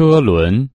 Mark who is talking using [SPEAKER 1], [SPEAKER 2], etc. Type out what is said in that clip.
[SPEAKER 1] 车轮。